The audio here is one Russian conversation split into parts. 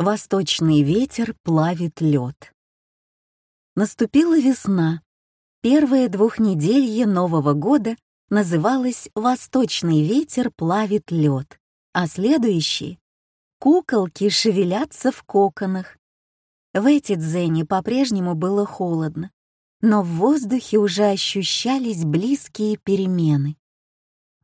Восточный ветер плавит лед. Наступила весна. Первое двухнеделье Нового года называлось «Восточный ветер плавит лед», а следующие «Куколки шевелятся в коконах». В эти дзене по-прежнему было холодно, но в воздухе уже ощущались близкие перемены.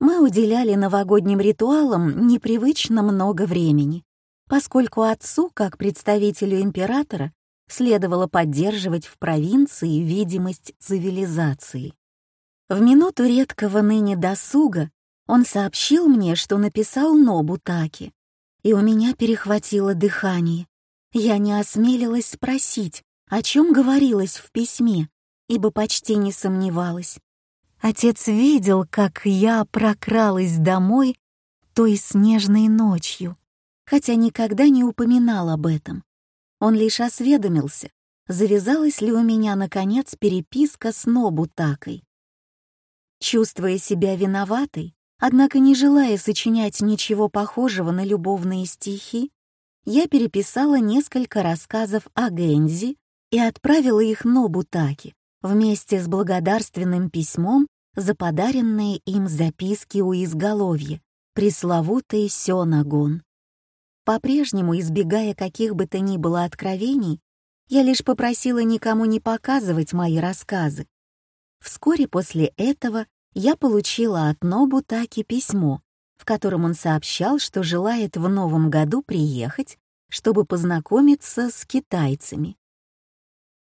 Мы уделяли новогодним ритуалам непривычно много времени, поскольку отцу, как представителю императора, следовало поддерживать в провинции видимость цивилизации. В минуту редкого ныне досуга он сообщил мне, что написал Нобу Таки, и у меня перехватило дыхание. Я не осмелилась спросить, о чем говорилось в письме, ибо почти не сомневалась. Отец видел, как я прокралась домой той снежной ночью, хотя никогда не упоминал об этом. Он лишь осведомился, завязалась ли у меня, наконец, переписка с Нобутакой. Чувствуя себя виноватой, однако не желая сочинять ничего похожего на любовные стихи, я переписала несколько рассказов о Гензи и отправила их Нобутаке вместе с благодарственным письмом за подаренные им записки у изголовья, пресловутый Сёнагон. По-прежнему, избегая каких бы то ни было откровений, я лишь попросила никому не показывать мои рассказы. Вскоре после этого я получила от Нобу Таки письмо, в котором он сообщал, что желает в новом году приехать, чтобы познакомиться с китайцами.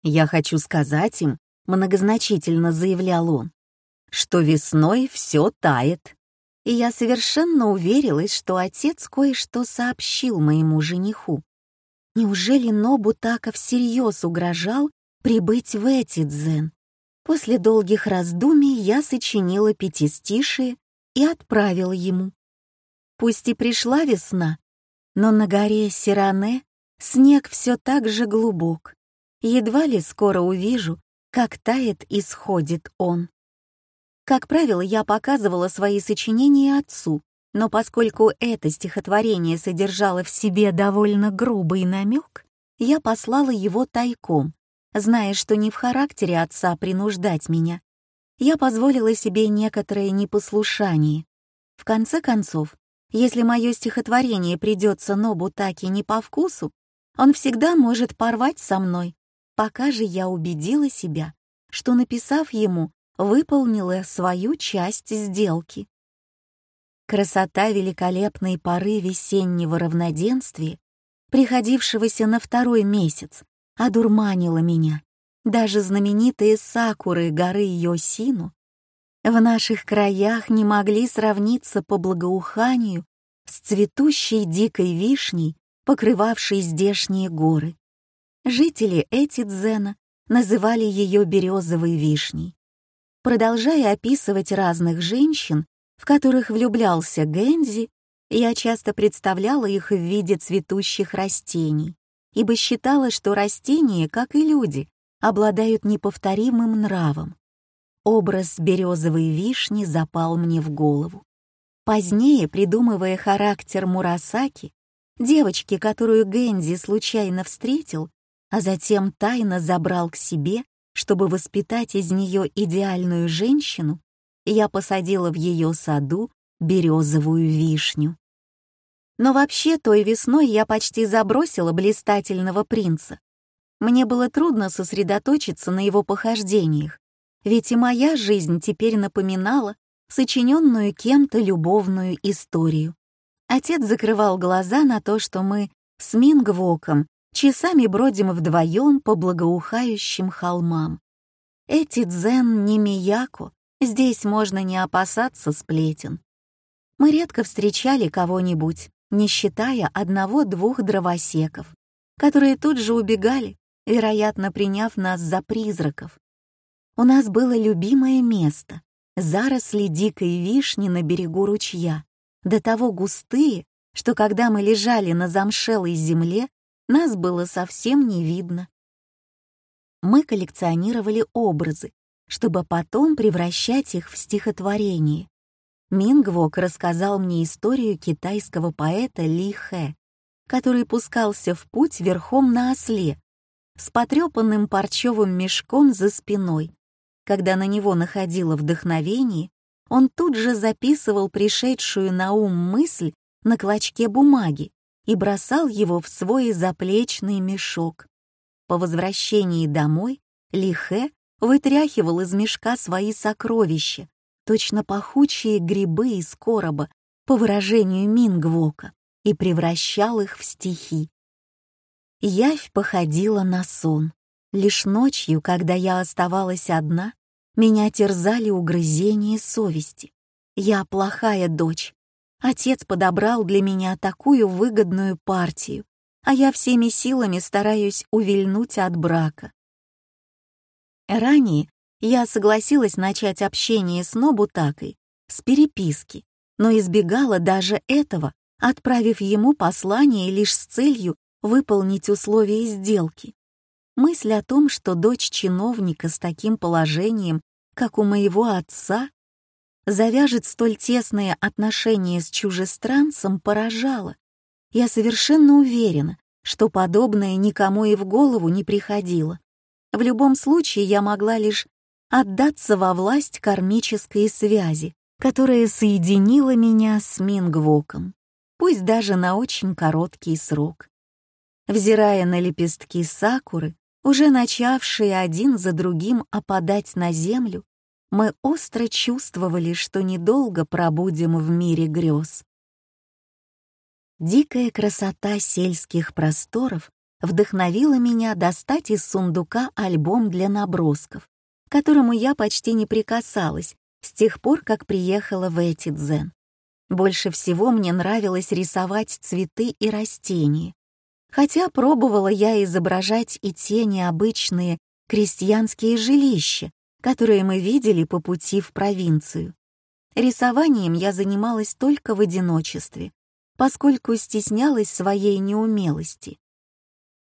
«Я хочу сказать им», — многозначительно заявлял он, «что весной все тает, и я совершенно уверилась, что отец кое-что сообщил моему жениху. Неужели Нобу Така всерьез угрожал прибыть в Этидзен? После долгих раздумий я сочинила пятистишие и отправила ему. Пусть и пришла весна, но на горе Сиране снег все так же глубок. Едва ли скоро увижу, как тает и сходит он. Как правило, я показывала свои сочинения отцу, но поскольку это стихотворение содержало в себе довольно грубый намек, я послала его тайком, зная, что не в характере отца принуждать меня. Я позволила себе некоторое непослушание. В конце концов, если мое стихотворение придется Нобу Таки не по вкусу, он всегда может порвать со мной, пока же я убедила себя, что, написав ему, выполнила свою часть сделки. Красота великолепной поры весеннего равноденствия, приходившегося на второй месяц, одурманила меня. Даже знаменитые сакуры горы Йосину в наших краях не могли сравниться по благоуханию с цветущей дикой вишней, покрывавшей здешние горы. Жители Этидзена называли ее березовой вишней. Продолжая описывать разных женщин, в которых влюблялся Гензи, я часто представляла их в виде цветущих растений, ибо считала, что растения, как и люди, обладают неповторимым нравом. Образ березовой вишни запал мне в голову. Позднее, придумывая характер Мурасаки, девочки, которую Гензи случайно встретил, а затем тайно забрал к себе, чтобы воспитать из нее идеальную женщину, я посадила в ее саду березовую вишню. Но вообще той весной я почти забросила блистательного принца. Мне было трудно сосредоточиться на его похождениях, ведь и моя жизнь теперь напоминала сочиненную кем-то любовную историю. Отец закрывал глаза на то, что мы с Мингвоком часами бродим вдвоем по благоухающим холмам. Эти дзен не мияко, здесь можно не опасаться сплетен. Мы редко встречали кого-нибудь, не считая одного-двух дровосеков, которые тут же убегали, вероятно, приняв нас за призраков. У нас было любимое место — заросли дикой вишни на берегу ручья, до того густые, что когда мы лежали на замшелой земле, нас было совсем не видно. Мы коллекционировали образы, чтобы потом превращать их в стихотворение. Мингвок рассказал мне историю китайского поэта Ли Хэ, который пускался в путь верхом на осле, с потрепанным парчевым мешком за спиной. Когда на него находило вдохновение, он тут же записывал пришедшую на ум мысль на клочке бумаги и бросал его в свой заплечный мешок. По возвращении домой Лихе вытряхивал из мешка свои сокровища, точно пахучие грибы из короба, по выражению Мингвока, и превращал их в стихи. Явь походила на сон. Лишь ночью, когда я оставалась одна, меня терзали угрызения совести. Я плохая дочь. Отец подобрал для меня такую выгодную партию, а я всеми силами стараюсь увильнуть от брака. Ранее я согласилась начать общение с Нобутакой с переписки, но избегала даже этого, отправив ему послание лишь с целью выполнить условия сделки. Мысль о том, что дочь чиновника с таким положением, как у моего отца, завяжет столь тесные отношения с чужестранцем, поражала. Я совершенно уверена, что подобное никому и в голову не приходило. В любом случае я могла лишь отдаться во власть кармической связи, которая соединила меня с Мингвоком, пусть даже на очень короткий срок. Взирая на лепестки сакуры, уже начавшие один за другим опадать на землю, мы остро чувствовали, что недолго пробудем в мире грез. Дикая красота сельских просторов вдохновила меня достать из сундука альбом для набросков, к которому я почти не прикасалась с тех пор, как приехала в Этидзен. Больше всего мне нравилось рисовать цветы и растения, хотя пробовала я изображать и те необычные крестьянские жилища, которые мы видели по пути в провинцию. Рисованием я занималась только в одиночестве, поскольку стеснялась своей неумелости.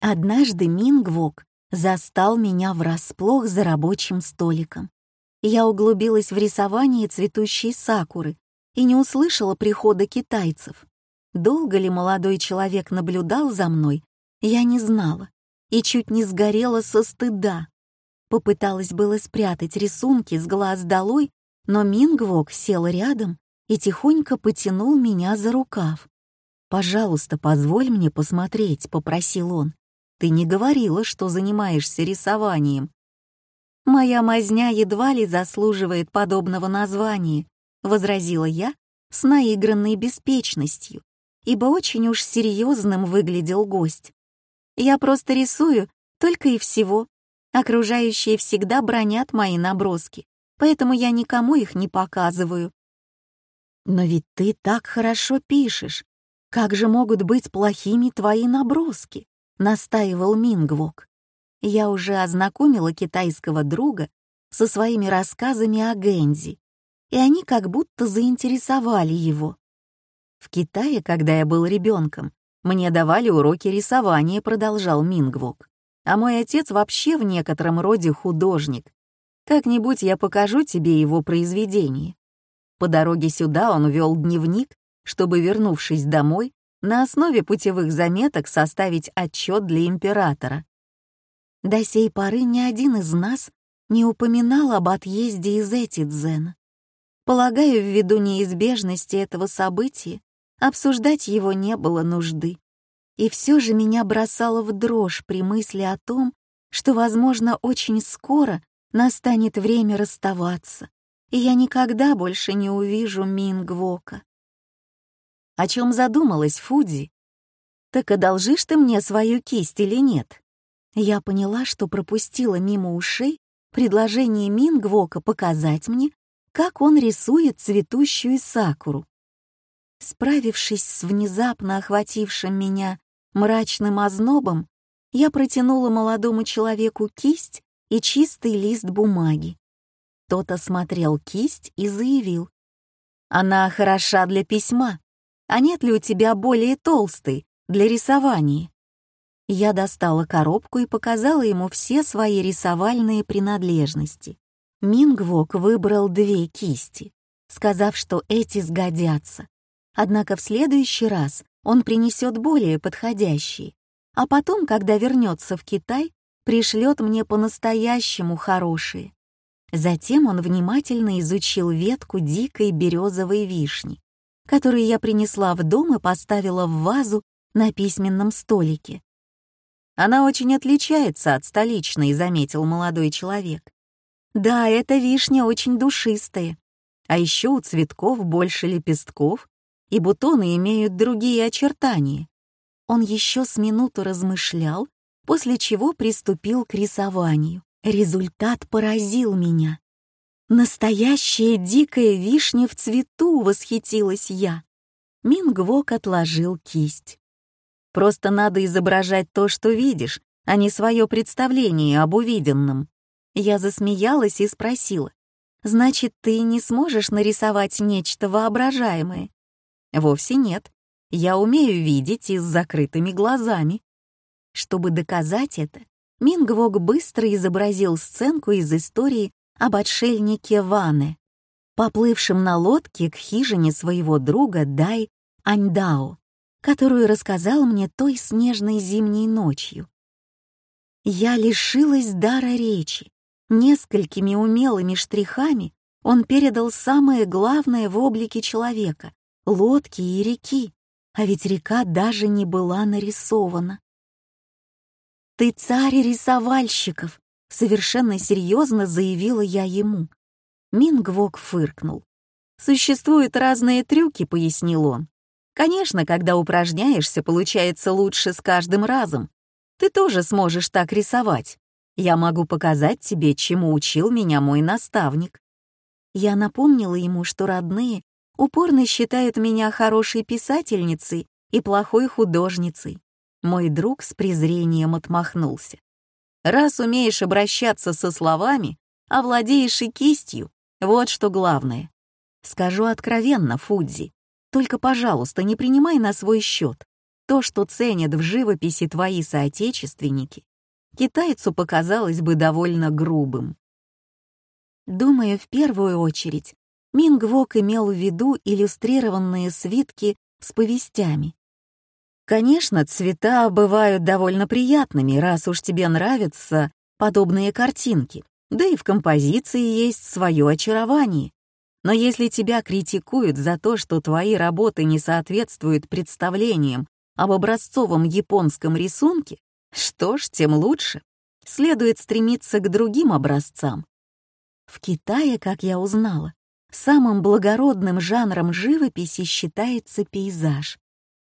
Однажды Мингвок застал меня врасплох за рабочим столиком. Я углубилась в рисование цветущей сакуры и не услышала прихода китайцев. Долго ли молодой человек наблюдал за мной, я не знала и чуть не сгорела со стыда. Попыталась было спрятать рисунки с глаз долой, но Мингвок сел рядом и тихонько потянул меня за рукав. «Пожалуйста, позволь мне посмотреть», — попросил он. «Ты не говорила, что занимаешься рисованием». «Моя мазня едва ли заслуживает подобного названия», — возразила я с наигранной беспечностью, ибо очень уж серьезным выглядел гость. Я просто рисую, только и всего. Окружающие всегда бронят мои наброски, поэтому я никому их не показываю. Но ведь ты так хорошо пишешь. Как же могут быть плохими твои наброски? Настаивал Мингвок. Я уже ознакомила китайского друга со своими рассказами о Гэнзи, и они как будто заинтересовали его. В Китае, когда я был ребенком, мне давали уроки рисования, продолжал Мингвок. А мой отец вообще в некотором роде художник. Как-нибудь я покажу тебе его произведение. По дороге сюда он вел дневник, чтобы, вернувшись домой, на основе путевых заметок составить отчет для императора. До сей поры ни один из нас не упоминал об отъезде из Этидзена. Полагаю, ввиду неизбежности этого события, Обсуждать его не было нужды. И все же меня бросало в дрожь при мысли о том, что, возможно, очень скоро настанет время расставаться, и я никогда больше не увижу Мингвока. О чем задумалась Фудзи? Так одолжишь ты мне свою кисть или нет? Я поняла, что пропустила мимо ушей предложение Мингвока показать мне, как он рисует цветущую сакуру. Справившись с внезапно охватившим меня мрачным ознобом, я протянула молодому человеку кисть и чистый лист бумаги. Тот осмотрел кисть и заявил. «Она хороша для письма. А нет ли у тебя более толстой для рисования?» Я достала коробку и показала ему все свои рисовальные принадлежности. Мингвок выбрал две кисти, сказав, что эти сгодятся. Однако в следующий раз он принесет более подходящие, а потом, когда вернется в Китай, пришлет мне по-настоящему хорошие. Затем он внимательно изучил ветку дикой березовой вишни, которую я принесла в дом и поставила в вазу на письменном столике. «Она очень отличается от столичной», — заметил молодой человек. «Да, эта вишня очень душистая. А еще у цветков больше лепестков, и бутоны имеют другие очертания». Он еще с минуту размышлял, после чего приступил к рисованию. Результат поразил меня. «Настоящая дикая вишня в цвету!» — восхитилась я. Мингвок отложил кисть. «Просто надо изображать то, что видишь, а не свое представление об увиденном». Я засмеялась и спросила, «Значит, ты не сможешь нарисовать нечто воображаемое?» «Вовсе нет. Я умею видеть и с закрытыми глазами». Чтобы доказать это, Мингвок быстро изобразил сценку из истории об отшельнике Ване, поплывшем на лодке к хижине своего друга Дай Аньдао, которую рассказал мне той снежной зимней ночью. Я лишилась дара речи. Несколькими умелыми штрихами он передал самое главное в облике человека — лодки и реки, а ведь река даже не была нарисована. «Ты царь рисовальщиков!» — совершенно серьезно заявила я ему. Мингвок фыркнул. «Существуют разные трюки», — пояснил он. «Конечно, когда упражняешься, получается лучше с каждым разом. Ты тоже сможешь так рисовать. Я могу показать тебе, чему учил меня мой наставник». Я напомнила ему, что родные упорно считают меня хорошей писательницей и плохой художницей. Мой друг с презрением отмахнулся. «Раз умеешь обращаться со словами, овладеешь и кистью, вот что главное. Скажу откровенно, Фудзи, только, пожалуйста, не принимай на свой счет то, что ценят в живописи твои соотечественники. Китайцу показалось бы довольно грубым. Думаю, в первую очередь, Мингвок имел в виду иллюстрированные свитки с повестями, Конечно, цвета бывают довольно приятными, раз уж тебе нравятся подобные картинки, да и в композиции есть свое очарование. Но если тебя критикуют за то, что твои работы не соответствуют представлениям об образцовом японском рисунке, что ж, тем лучше. Следует стремиться к другим образцам. В Китае, как я узнала, самым благородным жанром живописи считается пейзаж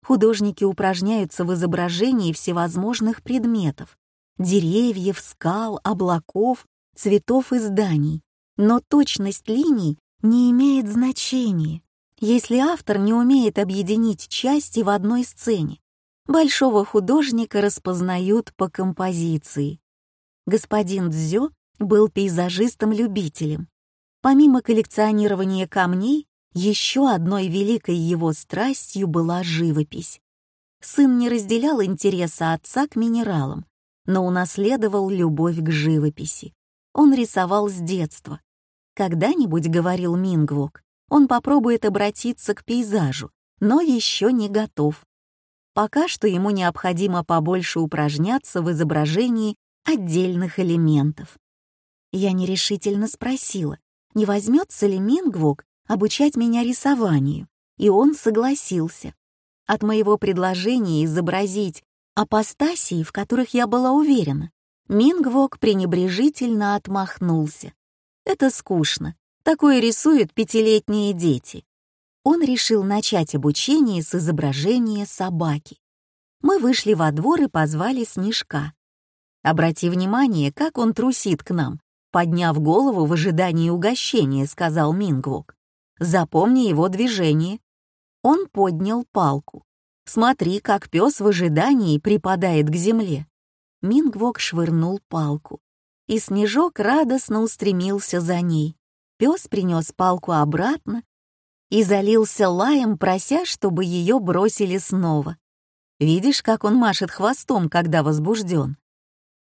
художники упражняются в изображении всевозможных предметов — деревьев, скал, облаков, цветов и зданий. Но точность линий не имеет значения, если автор не умеет объединить части в одной сцене. Большого художника распознают по композиции. Господин Дзё был пейзажистом-любителем. Помимо коллекционирования камней, еще одной великой его страстью была живопись. Сын не разделял интереса отца к минералам, но унаследовал любовь к живописи. Он рисовал с детства. Когда-нибудь, говорил Мингвок, он попробует обратиться к пейзажу, но еще не готов. Пока что ему необходимо побольше упражняться в изображении отдельных элементов. Я нерешительно спросила, не возьмется ли Мингвок обучать меня рисованию, и он согласился. От моего предложения изобразить апостасии, в которых я была уверена, Мингвок пренебрежительно отмахнулся. Это скучно, такое рисуют пятилетние дети. Он решил начать обучение с изображения собаки. Мы вышли во двор и позвали Снежка. Обрати внимание, как он трусит к нам, подняв голову в ожидании угощения, сказал Мингвок. Запомни его движение. Он поднял палку. Смотри, как пес в ожидании припадает к земле. Мингвок швырнул палку, и Снежок радостно устремился за ней. Пес принес палку обратно и залился лаем, прося, чтобы ее бросили снова. Видишь, как он машет хвостом, когда возбужден?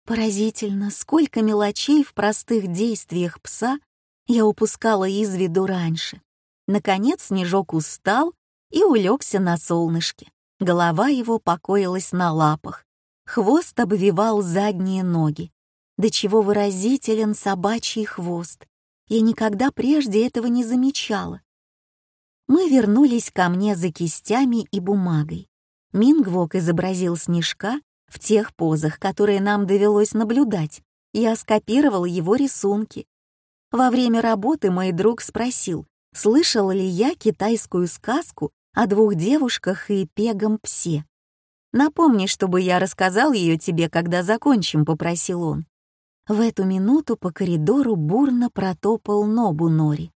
Поразительно, сколько мелочей в простых действиях пса я упускала из виду раньше. Наконец Снежок устал и улегся на солнышке. Голова его покоилась на лапах, хвост обвивал задние ноги. До чего выразителен собачий хвост. Я никогда прежде этого не замечала. Мы вернулись ко мне за кистями и бумагой. Мингвок изобразил снежка в тех позах, которые нам довелось наблюдать. Я скопировал его рисунки. Во время работы мой друг спросил, слышал ли я китайскую сказку о двух девушках и пегом псе. «Напомни, чтобы я рассказал ее тебе, когда закончим», — попросил он. В эту минуту по коридору бурно протопал Нобу Нори.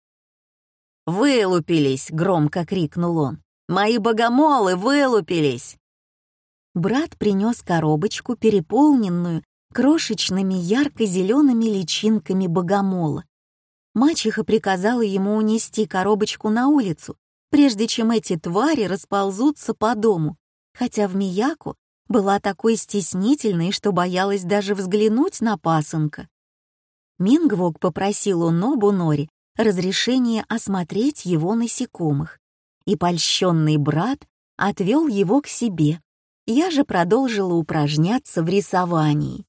«Вылупились!» — громко крикнул он. «Мои богомолы вылупились!» Брат принес коробочку, переполненную крошечными ярко-зелеными личинками богомола. Мачеха приказала ему унести коробочку на улицу, прежде чем эти твари расползутся по дому, хотя в Мияку была такой стеснительной, что боялась даже взглянуть на пасынка. Мингвок попросил у Нобу Нори разрешения осмотреть его насекомых, и польщенный брат отвел его к себе. Я же продолжила упражняться в рисовании.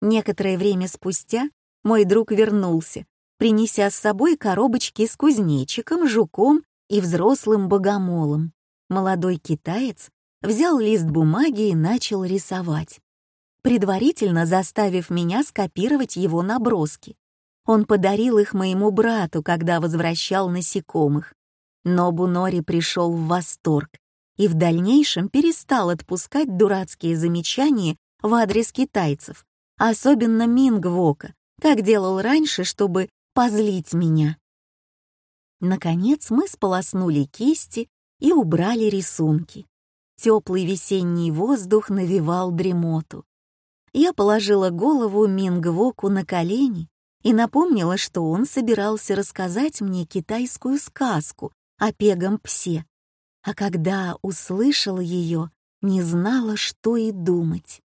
Некоторое время спустя мой друг вернулся, принеся с собой коробочки с кузнечиком, жуком и взрослым богомолом. Молодой китаец взял лист бумаги и начал рисовать, предварительно заставив меня скопировать его наброски. Он подарил их моему брату, когда возвращал насекомых. Но Бунори пришел в восторг и в дальнейшем перестал отпускать дурацкие замечания в адрес китайцев, особенно Мингвока, как делал раньше, чтобы позлить меня. Наконец мы сполоснули кисти и убрали рисунки. Теплый весенний воздух навевал дремоту. Я положила голову Мингвоку на колени и напомнила, что он собирался рассказать мне китайскую сказку о пегом псе, а когда услышала ее, не знала, что и думать.